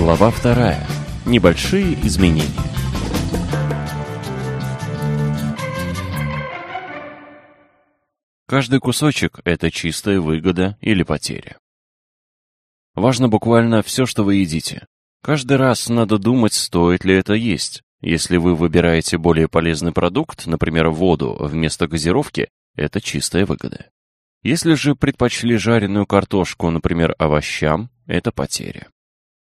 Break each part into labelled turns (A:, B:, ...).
A: Глава вторая. Небольшие изменения. Каждый кусочек – это чистая выгода или потеря. Важно буквально все, что вы едите. Каждый раз надо думать, стоит ли это есть. Если вы выбираете более полезный продукт, например, воду вместо газировки, это чистая выгода. Если же предпочли жареную картошку, например, овощам, это потеря.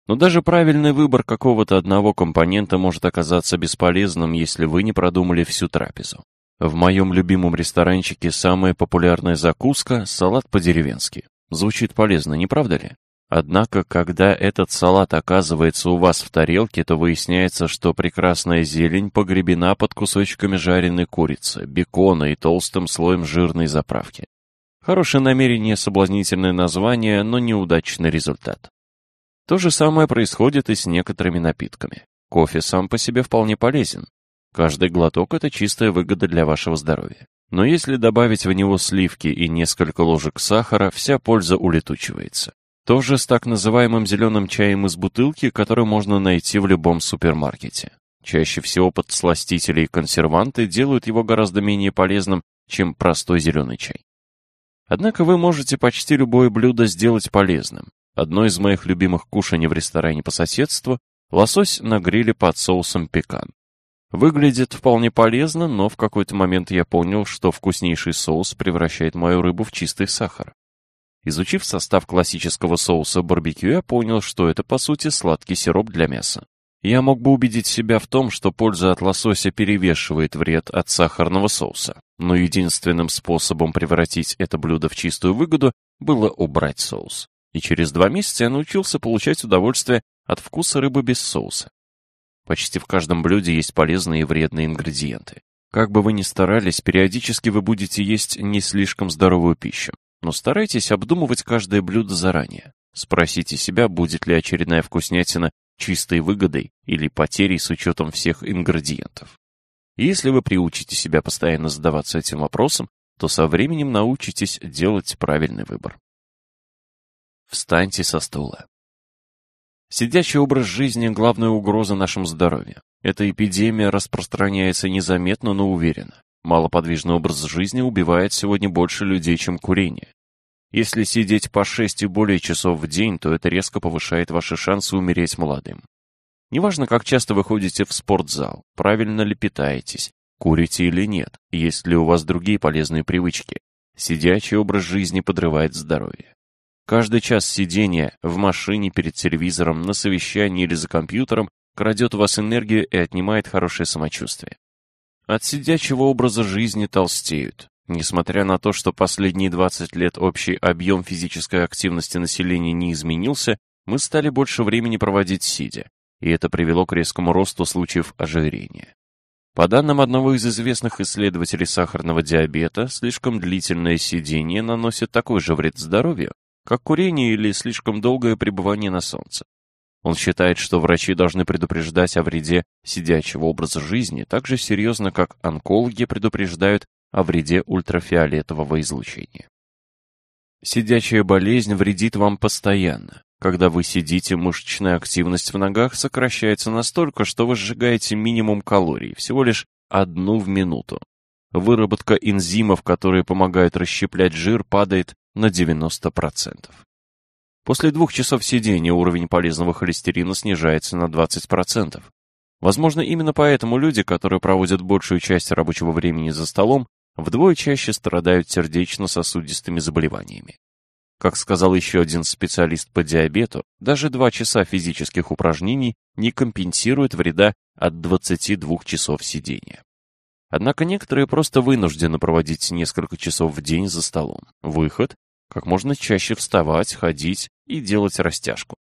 A: Но даже правильный выбор какого-то одного компонента может оказаться бесполезным, если вы не продумали всю трапезу. В моем любимом ресторанчике самая популярная закуска – салат по-деревенски. Звучит полезно, не правда ли? Однако, когда этот салат оказывается у вас в тарелке, то выясняется, что прекрасная зелень погребена под кусочками жареной курицы, бекона и толстым слоем жирной заправки. Хорошее намерение, соблазнительное название, но неудачный результат. То же самое происходит и с некоторыми напитками. Кофе сам по себе вполне полезен. Каждый глоток – это чистая выгода для вашего здоровья. Но если добавить в него сливки и несколько ложек сахара, вся польза улетучивается. То же с так называемым зеленым чаем из бутылки, который можно найти в любом супермаркете. Чаще всего подсластители и консерванты делают его гораздо менее полезным, чем простой зеленый чай. Однако вы можете почти любое блюдо сделать полезным. Одно из моих любимых кушаний в ресторане по соседству – лосось на гриле под соусом пекан. Выглядит вполне полезно, но в какой-то момент я понял, что вкуснейший соус превращает мою рыбу в чистый сахар. Изучив состав классического соуса барбекю, я понял, что это по сути сладкий сироп для мяса. Я мог бы убедить себя в том, что польза от лосося перевешивает вред от сахарного соуса. Но единственным способом превратить это блюдо в чистую выгоду было убрать соус. И через два месяца я научился получать удовольствие от вкуса рыбы без соуса. Почти в каждом блюде есть полезные и вредные ингредиенты. Как бы вы ни старались, периодически вы будете есть не слишком здоровую пищу. Но старайтесь обдумывать каждое блюдо заранее. Спросите себя, будет ли очередная вкуснятина чистой выгодой или потерей с учетом всех ингредиентов. если вы приучите себя постоянно задаваться этим вопросом, то со временем научитесь делать правильный выбор. Встаньте со стула. Сидячий образ жизни – главная угроза нашему здоровью. Эта эпидемия распространяется незаметно, но уверенно. Малоподвижный образ жизни убивает сегодня больше людей, чем курение. Если сидеть по 6 и более часов в день, то это резко повышает ваши шансы умереть молодым. Неважно, как часто вы ходите в спортзал, правильно ли питаетесь, курите или нет, есть ли у вас другие полезные привычки. Сидячий образ жизни подрывает здоровье. Каждый час сидения в машине перед телевизором, на совещании или за компьютером крадет у вас энергию и отнимает хорошее самочувствие. От сидячего образа жизни толстеют, Несмотря на то, что последние 20 лет общий объем физической активности населения не изменился, мы стали больше времени проводить сидя, и это привело к резкому росту случаев ожирения. По данным одного из известных исследователей сахарного диабета, слишком длительное сидение наносит такой же вред здоровью, как курение или слишком долгое пребывание на солнце. Он считает, что врачи должны предупреждать о вреде сидячего образа жизни так же серьезно, как онкологи предупреждают о вреде ультрафиолетового излучения. Сидячая болезнь вредит вам постоянно. Когда вы сидите, мышечная активность в ногах сокращается настолько, что вы сжигаете минимум калорий, всего лишь одну в минуту. Выработка энзимов, которые помогают расщеплять жир, падает на 90%. После двух часов сидения уровень полезного холестерина снижается на 20%. Возможно, именно поэтому люди, которые проводят большую часть рабочего времени за столом, вдвое чаще страдают сердечно-сосудистыми заболеваниями. Как сказал еще один специалист по диабету, даже 2 часа физических упражнений не компенсируют вреда от 22 часов сидения. Однако некоторые просто вынуждены проводить несколько часов в день за столом. Выход – как можно чаще вставать, ходить и делать растяжку.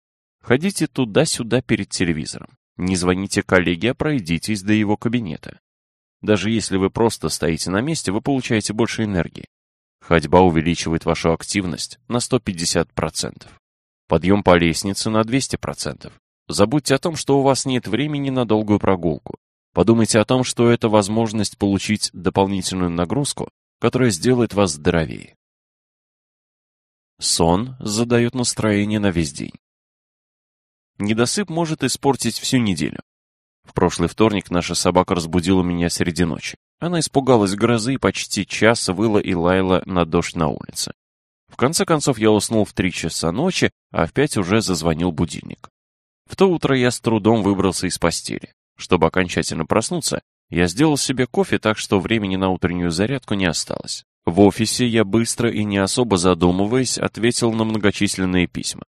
A: Ходите туда-сюда перед телевизором. Не звоните коллеге, а пройдитесь до его кабинета. Даже если вы просто стоите на месте, вы получаете больше энергии. Ходьба увеличивает вашу активность на 150%. Подъем по лестнице на 200%. Забудьте о том, что у вас нет времени на долгую прогулку. Подумайте о том, что это возможность получить дополнительную нагрузку, которая сделает вас здоровее. Сон задает настроение на весь день. Недосып может испортить всю неделю. В прошлый вторник наша собака разбудила меня среди ночи. Она испугалась грозы и почти час выла и лаяла на дождь на улице. В конце концов я уснул в три часа ночи, а в пять уже зазвонил будильник. В то утро я с трудом выбрался из постели. Чтобы окончательно проснуться, я сделал себе кофе так, что времени на утреннюю зарядку не осталось. В офисе я быстро и не особо задумываясь ответил на многочисленные письма.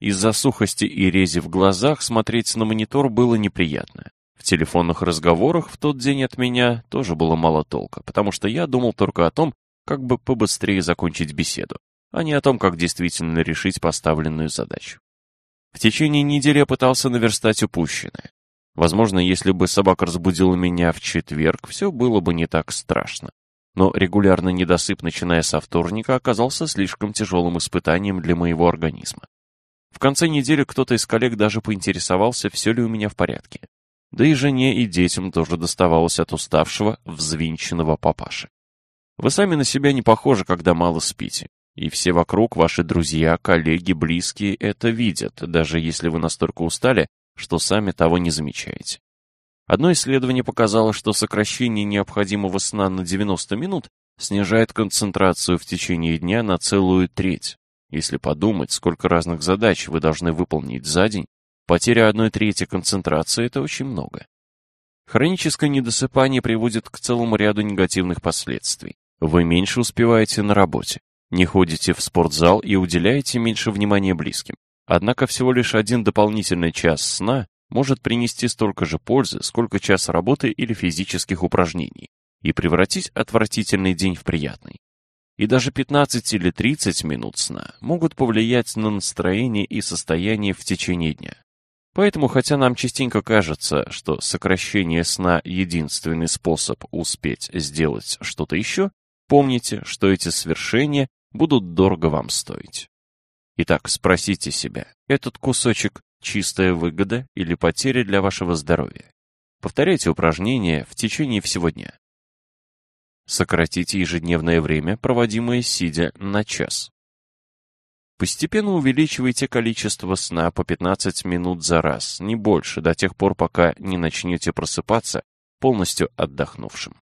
A: Из-за сухости и рези в глазах смотреть на монитор было неприятно. В телефонных разговорах в тот день от меня тоже было мало толка, потому что я думал только о том, как бы побыстрее закончить беседу, а не о том, как действительно решить поставленную задачу. В течение недели я пытался наверстать упущенное. Возможно, если бы собака разбудила меня в четверг, все было бы не так страшно. Но регулярный недосып, начиная со вторника, оказался слишком тяжелым испытанием для моего организма. В конце недели кто-то из коллег даже поинтересовался, все ли у меня в порядке. Да и жене и детям тоже доставалось от уставшего, взвинченного папаши. Вы сами на себя не похожи, когда мало спите. И все вокруг, ваши друзья, коллеги, близкие, это видят, даже если вы настолько устали, что сами того не замечаете. Одно исследование показало, что сокращение необходимого сна на 90 минут снижает концентрацию в течение дня на целую треть. Если подумать, сколько разных задач вы должны выполнить за день, потеря одной трети концентрации – это очень много. Хроническое недосыпание приводит к целому ряду негативных последствий. Вы меньше успеваете на работе, не ходите в спортзал и уделяете меньше внимания близким. Однако всего лишь один дополнительный час сна может принести столько же пользы, сколько час работы или физических упражнений, и превратить отвратительный день в приятный. И даже 15 или 30 минут сна могут повлиять на настроение и состояние в течение дня. Поэтому, хотя нам частенько кажется, что сокращение сна – единственный способ успеть сделать что-то еще, помните, что эти свершения будут дорого вам стоить. Итак, спросите себя, этот кусочек – чистая выгода или потеря для вашего здоровья? Повторяйте упражнения в течение всего дня. Сократите ежедневное время, проводимое сидя на час. Постепенно увеличивайте количество сна по 15 минут за раз, не больше, до тех пор, пока не начнете просыпаться полностью отдохнувшим.